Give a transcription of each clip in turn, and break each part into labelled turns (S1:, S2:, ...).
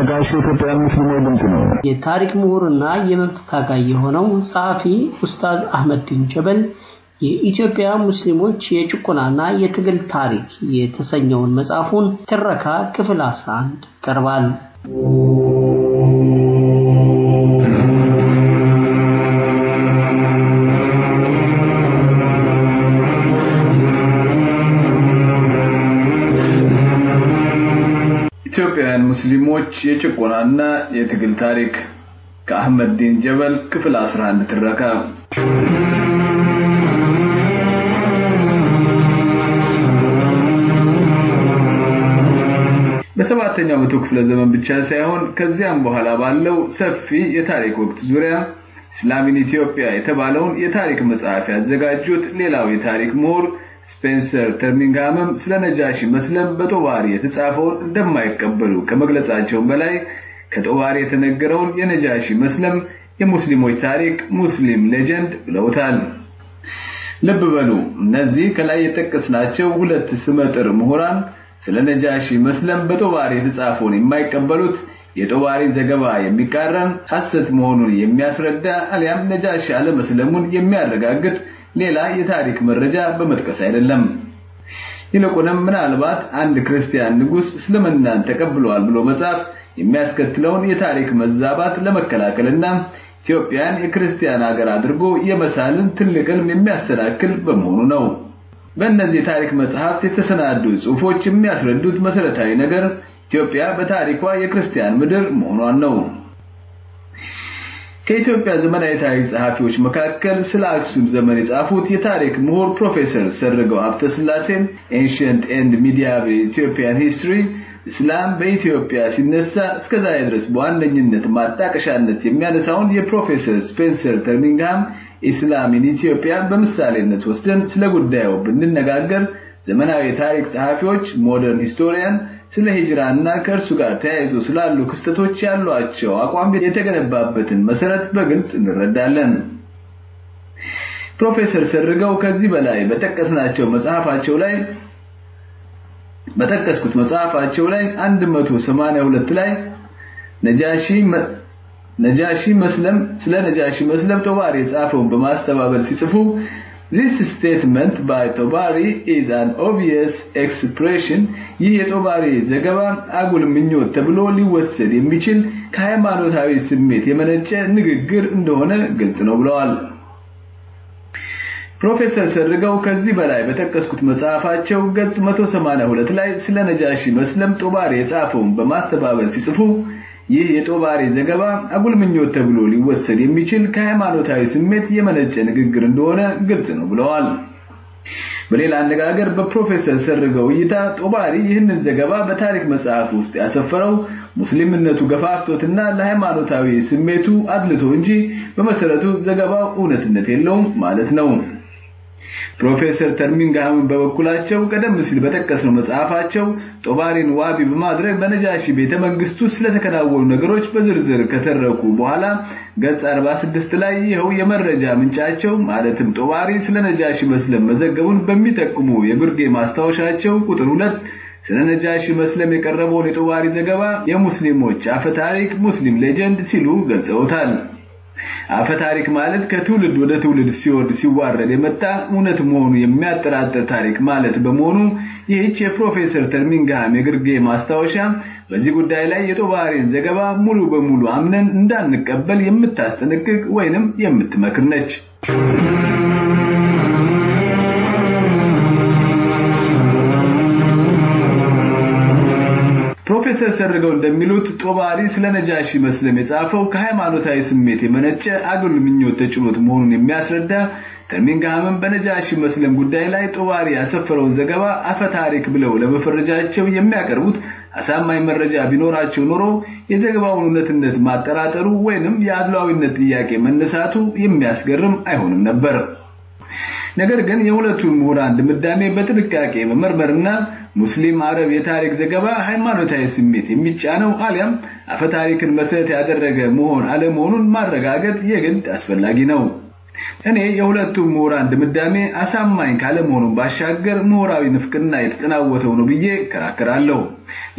S1: ነጋሽ የኢትዮጵያ ሙስሊሞች ድምፅ ነው።
S2: የታሪክ ምሁርና የመብት ታጋይ የሆነው ጸሐፊ ኡስታዝ አህመዲን ጀበል የኢትዮጵያ ሙስሊሞች የጭቆናና የትግል ታሪክ የተሰኘውን መጽሐፉን ትረካ ክፍል 11 ቀርባል።
S3: ኢትዮጵያውያን ሙስሊሞች የጭቆናና የትግል ታሪክ ከአህመድ ዲን ጀበል ክፍል 11 ትረካ። በሰባተኛው መቶ ክፍለ ዘመን ብቻ ሳይሆን ከዚያም በኋላ ባለው ሰፊ የታሪክ ወቅት ዙሪያ ኢስላሚን ኢትዮጵያ የተባለውን የታሪክ መጽሐፍ ያዘጋጁት ሌላው የታሪክ ምሁር ስፔንሰር ተርሚንግሃምም ስለ ነጃሺ መስለም በጦባሪ የተጻፈውን እንደማይቀበሉ ከመግለጻቸውም በላይ ከጦባሪ የተነገረውን የነጃሺ መስለም የሙስሊሞች ታሪክ Muslim legend ብለውታል። ልብ በሉ እነዚህ ከላይ የጠቀስናቸው ሁለት ስመጥር ምሁራን ስለ ነጃሺ መስለም በጦባሪ የተጻፈውን የማይቀበሉት የጦባሪን ዘገባ የሚቃረን ሐሰት መሆኑን የሚያስረዳ አሊያም ነጃሺ አለመስለሙን የሚያረጋግጥ ሌላ የታሪክ መረጃ በመጥቀስ አይደለም። ይልቁንም ምናልባት አንድ ክርስቲያን ንጉስ እስልምናን ተቀብሏል ብሎ መጻፍ የሚያስከትለውን የታሪክ መዛባት ለመከላከልና ኢትዮጵያን የክርስቲያን ሀገር አድርጎ የመሳልን ትልቅ ሕልም የሚያሰናክል በመሆኑ ነው። በእነዚህ የታሪክ መጽሐፍት የተሰናዱ ጽሑፎች የሚያስረዱት መሰረታዊ ነገር ኢትዮጵያ በታሪኳ የክርስቲያን ምድር መሆኗን ነው። ከኢትዮጵያ ዘመናዊ ታሪክ ጸሐፊዎች መካከል ስለ አክሱም ዘመን የጻፉት የታሪክ ምሁር ፕሮፌሰር ሰርገው ሀብተስላሴን Ancient and Medieval Ethiopian History እስላም በኢትዮጵያ ሲነሳ እስከዛሬ ድረስ በዋነኝነት ማጣቀሻነት የሚያነሳውን የፕሮፌሰር ስፔንሰር ተርሚንግሃም Islam in Ethiopia በምሳሌነት ወስደን ስለ ጉዳዩ ብንነጋገር ዘመናዊ ታሪክ ጸሐፊዎች modern historian ስለ ሂጅራና ከእርሱ ጋር ተያይዞ ስላሉ ክስተቶች ያሏቸው አቋም የተገነባበትን መሰረት በግልጽ እንረዳለን። ፕሮፌሰር ሰርገው ከዚህ በላይ በጠቀስናቸው መጽሐፋቸው ላይ በጠቀስኩት መጽሐፋቸው ላይ 182 ላይ ነጃሺ ነጃሺ መስለም ስለ ነጃሺ መስለም ጦባሪ የጻፈውን በማስተባበል ሲጽፉ This statement by Tobari is an obvious expression ይህ የጦባሪ ዘገባ አጉል ምኞት ተብሎ ሊወሰድ የሚችል ከሃይማኖታዊ ስሜት የመነጨ ንግግር እንደሆነ ግልጽ ነው ብለዋል። ፕሮፌሰር ሰርገው ከዚህ በላይ በጠቀስኩት መጽሐፋቸው ገጽ 182 ላይ ስለ ነጃሺ መስለም ጦባሪ የጻፈውን በማስተባበል ሲጽፉ ይህ የጦባሪ ዘገባ አጉል ምኞት ተብሎ ሊወሰድ የሚችል ከሃይማኖታዊ ስሜት የመነጨ ንግግር እንደሆነ ግልጽ ነው ብለዋል። በሌላ አነጋገር በፕሮፌሰር ሰርገው እይታ ጦባሪ ይህንን ዘገባ በታሪክ መጽሐፍ ውስጥ ያሰፈረው ሙስሊምነቱ ገፋፍቶትና ለሃይማኖታዊ ስሜቱ አድልቶ እንጂ በመሰረቱ ዘገባው እውነትነት የለውም ማለት ነው። ፕሮፌሰር ተርሚንግሃም በበኩላቸው ቀደም ሲል በጠቀስነው መጽሐፋቸው ጦባሪን ዋቢ በማድረግ በነጃሺ ቤተ መንግስቱ ስለተከናወኑ ነገሮች በዝርዝር ከተረኩ በኋላ ገጽ 46 ላይ ይኸው የመረጃ ምንጫቸው ማለትም ጦባሪ ስለ ነጃሺ መስለም መዘገቡን በሚጠቁሙ የብርጌ ማስታወሻቸው ቁጥር 2 ስለ ነጃሺ መስለም የቀረበውን የጦባሪ ዘገባ የሙስሊሞች አፈ ታሪክ Muslim legend ሲሉ ገልጸውታል። አፈ ታሪክ ማለት ከትውልድ ወደ ትውልድ ሲወርድ ሲዋረድ የመጣ እውነት መሆኑ የሚያጠራጥር ታሪክ ማለት በመሆኑ ይህች የፕሮፌሰር ተርሚንግሃም የግርጌ ማስታወሻ በዚህ ጉዳይ ላይ የጦባሪን ዘገባ ሙሉ በሙሉ አምነን እንዳንቀበል የምታስጠነቅቅ ወይንም የምትመክር ነች። ፕሮፌሰር ሰርገው እንደሚሉት ጦባሪ ስለ ነጃሺ መስለም የጻፈው ከሃይማኖታዊ ስሜት የመነጨ አጉል ምኞት ተጭኖት መሆኑን የሚያስረዳ ተርሚንግሃምም በነጃሺ መስለም ጉዳይ ላይ ጦባሪ ያሰፈረውን ዘገባ አፈ ታሪክ ብለው ለመፈረጃቸው የሚያቀርቡት አሳማኝ መረጃ ቢኖራቸው ኖሮ የዘገባውን እውነትነት ማጠራጠሩ ወይንም የአድሏዊነት ጥያቄ መነሳቱ የሚያስገርም አይሆንም ነበር። ነገር ግን የሁለቱን ምሁራን ድምዳሜ በጥንቃቄ መመርመርና ሙስሊም አረብ የታሪክ ዘገባ ሃይማኖታዊ ስሜት የሚጫነው አሊያም አፈታሪክን መሰረት ያደረገ መሆን አለመሆኑን ማረጋገጥ የግድ አስፈላጊ ነው። እኔ የሁለቱም ምሁራን ድምዳሜ አሳማኝ ካለመሆኑን ባሻገር ምሁራዊ ንፍቅና የተጠናወተው ነው ብዬ እከራከራለሁ።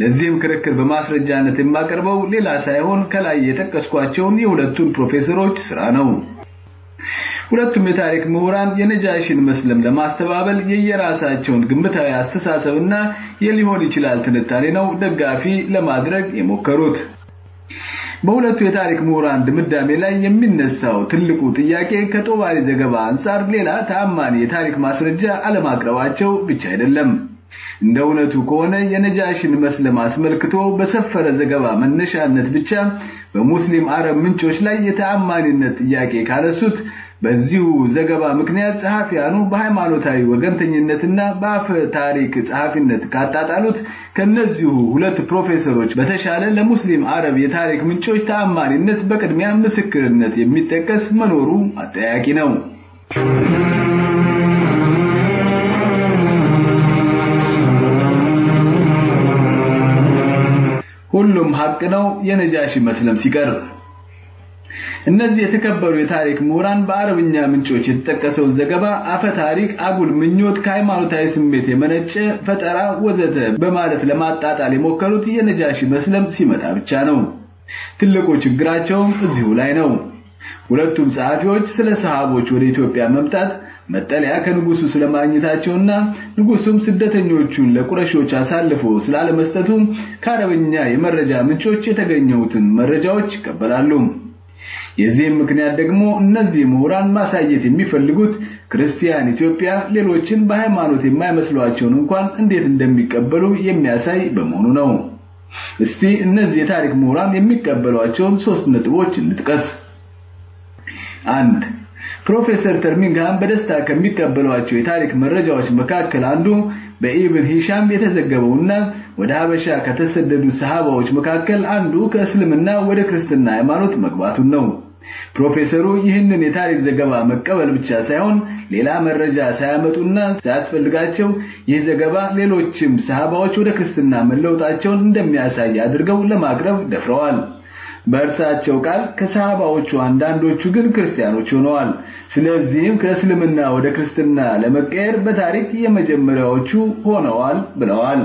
S3: ለዚህም ክርክር በማስረጃነት የማቀርበው ሌላ ሳይሆን ከላይ የጠቀስኳቸውን የሁለቱን ፕሮፌሰሮች ስራ ነው። ሁለቱም የታሪክ ምሁራን የነጃሽን መስለም ለማስተባበል የየራሳቸውን ግምታዊ አስተሳሰብና የሊሆን ይችላል ትንታኔ ነው ደጋፊ ለማድረግ የሞከሩት። በሁለቱ የታሪክ ምሁራን ድምዳሜ ላይ የሚነሳው ትልቁ ጥያቄ ከጦባሪ ዘገባ አንጻር ሌላ ተአማኒ የታሪክ ማስረጃ አለማቅረባቸው ብቻ አይደለም። እንደ እውነቱ ከሆነ የነጃሽን መስለም አስመልክቶ በሰፈረ ዘገባ መነሻነት ብቻ በሙስሊም አረብ ምንጮች ላይ የተአማኒነት ጥያቄ ካነሱት በዚሁ ዘገባ ምክንያት ጸሐፊያኑ በሃይማኖታዊ ወገንተኝነትና በአፈ ታሪክ ጸሐፊነት ካጣጣሉት ከነዚሁ ሁለት ፕሮፌሰሮች በተሻለ ለሙስሊም አረብ የታሪክ ምንጮች ተአማኒነት በቅድሚያ ምስክርነት የሚጠቀስ መኖሩ አጠያቂ ነው። ሐቅ ነው የነጃሺ መስለም ሲቀር እነዚህ የተከበሩ የታሪክ ምሁራን በአረብኛ ምንጮች የተጠቀሰውን ዘገባ አፈ ታሪክ፣ አጉል ምኞት፣ ከሃይማኖታዊ ስሜት የመነጨ ፈጠራ ወዘተ በማለት ለማጣጣል የሞከሩት የነጃሺ መስለም ሲመጣ ብቻ ነው። ትልቁ ችግራቸውም እዚሁ ላይ ነው። ሁለቱም ጸሐፊዎች ስለ ሰሃቦች ወደ ኢትዮጵያ መምጣት መጠለያ ከንጉሱ ስለማግኘታቸውና ንጉሱም ስደተኞቹን ለቁረሾች አሳልፎ ስላለመስጠቱ ከአረብኛ የመረጃ ምንጮች የተገኘሁትን መረጃዎች ይቀበላሉ። የዚህም ምክንያት ደግሞ እነዚህ ምሁራን ማሳየት የሚፈልጉት ክርስቲያን ኢትዮጵያ ሌሎችን በሃይማኖት የማይመስሏቸውን እንኳን እንዴት እንደሚቀበሉ የሚያሳይ በመሆኑ ነው። እስቲ እነዚህ የታሪክ ምሁራን የሚቀበሏቸውን ሶስት ነጥቦች እንጥቀስ። አንድ ፕሮፌሰር ተርሚንግሃም በደስታ ከሚቀበሏቸው የታሪክ መረጃዎች መካከል አንዱ በኢብን ሂሻም የተዘገበውና ወደ ሀበሻ ከተሰደዱ ሰሃባዎች መካከል አንዱ ከእስልምና ወደ ክርስትና ሃይማኖት መግባቱን ነው። ፕሮፌሰሩ ይህንን የታሪክ ዘገባ መቀበል ብቻ ሳይሆን ሌላ መረጃ ሳያመጡና ሳያስፈልጋቸው ይህ ዘገባ ሌሎችም ሰሃባዎች ወደ ክርስትና መለወጣቸውን እንደሚያሳይ አድርገው ለማቅረብ ደፍረዋል። በእርሳቸው ቃል ከሰሃባዎቹ አንዳንዶቹ ግን ክርስቲያኖች ሆነዋል። ስለዚህም ከእስልምና ወደ ክርስትና ለመቀየር በታሪክ የመጀመሪያዎቹ ሆነዋል ብለዋል።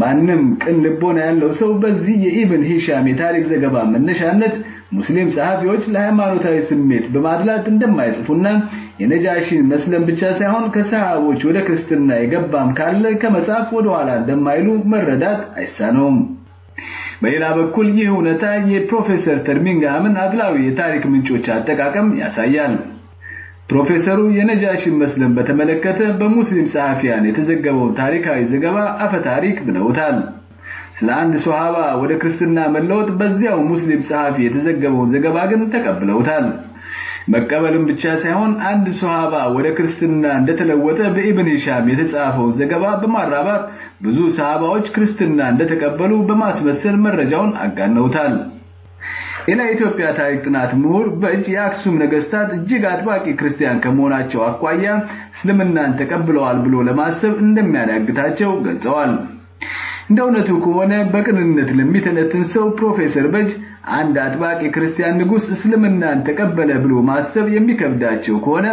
S3: ማንም ቅን ልቦና ያለው ሰው በዚህ የኢብን ሂሻም የታሪክ ዘገባ መነሻነት ሙስሊም ጸሐፊዎች ለሃይማኖታዊ ስሜት በማድላት እንደማይጽፉና የነጃሺን መስለም ብቻ ሳይሆን ከሰሃቦች ወደ ክርስትና የገባም ካለ ከመጽሐፍ ወደ ኋላ እንደማይሉ መረዳት አይሳነውም። በሌላ በኩል ይህ እውነታ የፕሮፌሰር ተርሚንግሃምን አድላዊ የታሪክ ምንጮች አጠቃቀም ያሳያል። ፕሮፌሰሩ የነጃሺን መስለም በተመለከተ በሙስሊም ጸሐፊያን የተዘገበውን ታሪካዊ ዘገባ አፈ ታሪክ ብለውታል። ስለ አንድ ሶሃባ ወደ ክርስትና መለወጥ በዚያው ሙስሊም ጸሐፊ የተዘገበውን ዘገባ ግን ተቀብለውታል። መቀበልም ብቻ ሳይሆን አንድ ሶሃባ ወደ ክርስትና እንደተለወጠ በኢብን ሂሻም የተጻፈውን ዘገባ በማራባት ብዙ ሰሃባዎች ክርስትና እንደተቀበሉ በማስመሰል መረጃውን አጋነውታል። ሌላ የኢትዮጵያ ታሪክ ጥናት ምሁር በእጅ የአክሱም ነገስታት እጅግ አጥባቂ ክርስቲያን ከመሆናቸው አኳያ እስልምናን ተቀብለዋል ብሎ ለማሰብ እንደሚያዳግታቸው ገልጸዋል። እንደ እውነቱ ከሆነ በቅንነት ለሚተነትን ሰው ፕሮፌሰር በጅ አንድ አጥባቂ ክርስቲያን ንጉስ እስልምናን ተቀበለ ብሎ ማሰብ የሚከብዳቸው ከሆነ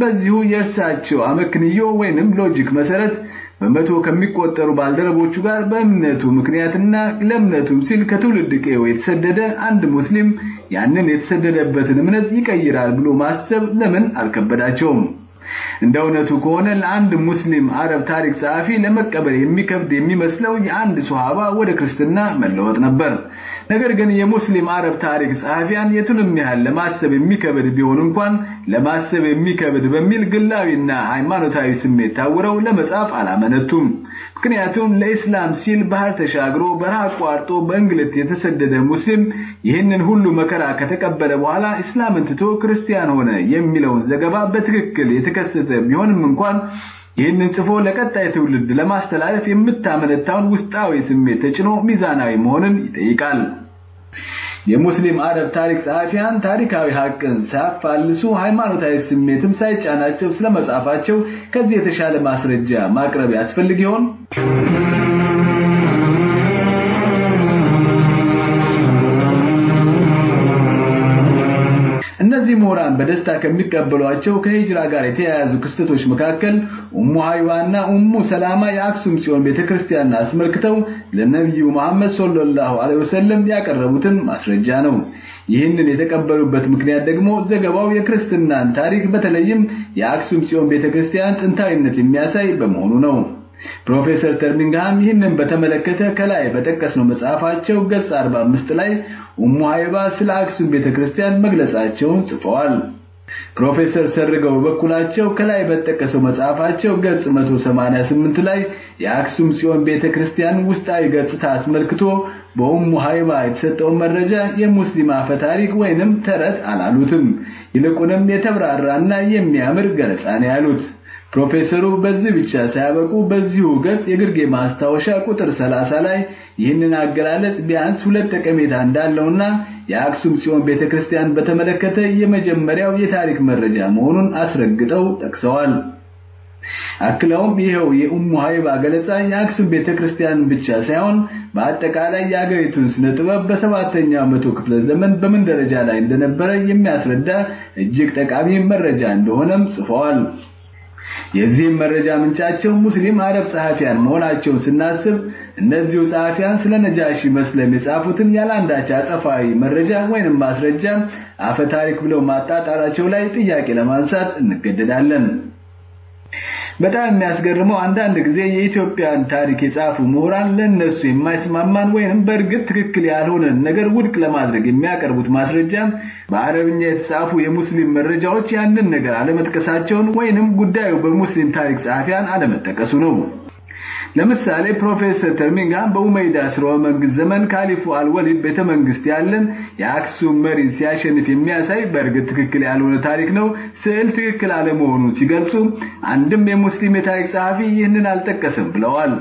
S3: በዚሁ የእርሳቸው አመክንዮ ወይንም logic መሰረት በመቶ ከሚቆጠሩ ባልደረቦቹ ጋር በእምነቱ ምክንያትና ለእምነቱም ሲል ከትውልድ ቀዬው የተሰደደ አንድ ሙስሊም ያንን የተሰደደበትን እምነት ይቀይራል ብሎ ማሰብ ለምን አልከበዳቸውም? እንደ እውነቱ ከሆነ ለአንድ ሙስሊም አረብ ታሪክ ጸሐፊ ለመቀበል የሚከብድ የሚመስለው የአንድ ሱሐባ ወደ ክርስትና መለወጥ ነበር። ነገር ግን የሙስሊም አረብ ታሪክ ጸሐፊያን የቱንም ያህል ለማሰብ የሚከብድ ቢሆን እንኳን ለማሰብ የሚከብድ በሚል ግላዊና ሃይማኖታዊ ስሜት ታውረው ለመጻፍ አላመነቱም። ምክንያቱም ለኢስላም ሲል ባህር ተሻግሮ በረሃ አቋርጦ በእንግልት የተሰደደ ሙስሊም ይህንን ሁሉ መከራ ከተቀበለ በኋላ እስላምን ትቶ ክርስቲያን ሆነ የሚለውን ዘገባ በትክክል የተከሰተ ቢሆንም እንኳን ይህንን ጽፎ ለቀጣይ ትውልድ ለማስተላለፍ የምታመነታውን ውስጣዊ ስሜት ተጭኖ ሚዛናዊ መሆንን ይጠይቃል። የሙስሊም አረብ ታሪክ ጸሐፊያን ታሪካዊ ሀቅን ሳያፋልሱ ሃይማኖታዊ ስሜትም ሳይጫናቸው ስለመጻፋቸው ከዚህ የተሻለ ማስረጃ ማቅረብ ያስፈልግ ይሆን? እነዚህ ምሁራን በደስታ ከሚቀበሏቸው ከሂጅራ ጋር የተያያዙ ክስተቶች መካከል ኡሙ ሀይባና ኡሙ ሰላማ የአክሱም ጽዮን ቤተክርስቲያን አስመልክተው ለነብዩ መሐመድ ሰለላሁ ዐለይሂ ወሰለም ያቀረቡትን ማስረጃ ነው። ይህንን የተቀበሉበት ምክንያት ደግሞ ዘገባው የክርስትናን ታሪክ በተለይም የአክሱም ጽዮን ቤተክርስቲያን ጥንታዊነት የሚያሳይ በመሆኑ ነው። ፕሮፌሰር ተርሚንግሃም ይህንን በተመለከተ ከላይ በጠቀስነው መጽሐፋቸው ገጽ 45 ላይ ኡሙ ሀይባ ስለ አክሱም ቤተክርስቲያን መግለጻቸውን ጽፈዋል። ፕሮፌሰር ሰርገው በበኩላቸው ከላይ በተጠቀሰው መጽሐፋቸው ገጽ 188 ላይ የአክሱም ጽዮን ቤተክርስቲያን ውስጣዊ ገጽታ አስመልክቶ በኡሙ ሀይባ የተሰጠውን መረጃ የሙስሊም አፈ ታሪክ ወይንም ተረት አላሉትም። ይልቁንም የተብራራና የሚያምር ገለጻ ነው ያሉት። ፕሮፌሰሩ በዚህ ብቻ ሳያበቁ በዚሁ ገጽ የግርጌ ማስታወሻ ቁጥር 30 ላይ ይህንን አገላለጽ ቢያንስ ሁለት ጠቀሜታ እንዳለውና የአክሱም ጽዮን ቤተክርስቲያን በተመለከተ የመጀመሪያው የታሪክ መረጃ መሆኑን አስረግጠው ጠቅሰዋል። አክለውም ይኸው የኡሙ ሀይባ ገለጻ የአክሱም ቤተክርስቲያን ብቻ ሳይሆን በአጠቃላይ የአገሪቱን ስነ ጥበብ በሰባተኛው መቶ ክፍለ ዘመን በምን ደረጃ ላይ እንደነበረ የሚያስረዳ እጅግ ጠቃሚ መረጃ እንደሆነም ጽፈዋል። የዚህም መረጃ ምንጫቸው ሙስሊም አረብ ጸሐፊያን መሆናቸውን ስናስብ እነዚሁ ጸሐፊያን ስለ ነጃሺ መስለም የጻፉትን ያላንዳች አጸፋዊ መረጃ ወይንም ማስረጃ አፈ ታሪክ ብለው ማጣጣራቸው ላይ ጥያቄ ለማንሳት እንገደዳለን። በጣም የሚያስገርመው አንዳንድ ጊዜ የኢትዮጵያን ታሪክ የጻፉ ምሁራን ለነሱ የማይስማማን ወይንም በእርግጥ ትክክል ያልሆነን ነገር ውድቅ ለማድረግ የሚያቀርቡት ማስረጃ በአረብኛ የተጻፉ የሙስሊም መረጃዎች ያንን ነገር አለመጥቀሳቸውን ወይንም ጉዳዩ በሙስሊም ታሪክ ጸሐፊያን አለመጠቀሱ ነው። ለምሳሌ ፕሮፌሰር ተርሚንግሃም በኡመይዳ ስርወ መንግስት ዘመን ካሊፉ አልወሊድ ቤተ መንግስት ያለን የአክሱም መሪን ሲያሸንፍ የሚያሳይ በእርግጥ ትክክል ያልሆነ ታሪክ ነው። ስዕል ትክክል አለመሆኑን ሲገልጹ አንድም የሙስሊም የታሪክ ጸሐፊ ይህንን አልጠቀሰም ብለዋል።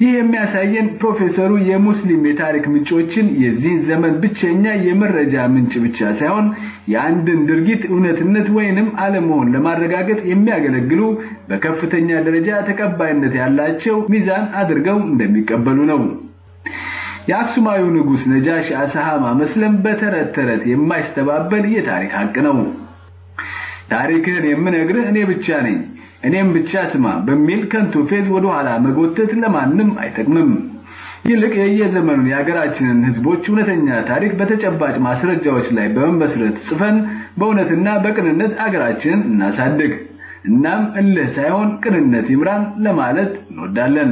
S3: ይህ የሚያሳየን ፕሮፌሰሩ የሙስሊም የታሪክ ምንጮችን የዚህ ዘመን ብቸኛ የመረጃ ምንጭ ብቻ ሳይሆን የአንድን ድርጊት እውነትነት ወይንም አለመሆን ለማረጋገጥ የሚያገለግሉ በከፍተኛ ደረጃ ተቀባይነት ያላቸው ሚዛን አድርገው እንደሚቀበሉ ነው። የአክሱማዊው ንጉሥ ነጃሽ አሳሃማ መስለም በተረት ተረት የማይስተባበል የታሪክ ሀቅ ነው። ታሪክህን የምነግርህ እኔ ብቻ ነኝ እኔም ብቻ ስማ በሚል ከንቱ ፌዝ ወደ ኋላ መጎተት ለማንም አይጠቅምም። ይልቅ የየዘመኑን የሀገራችንን ህዝቦች እውነተኛ ታሪክ በተጨባጭ ማስረጃዎች ላይ በመመስረት ጽፈን በእውነትና በቅንነት አገራችንን እናሳድግ። እናም እልህ ሳይሆን ቅንነት ይምራን ለማለት እንወዳለን።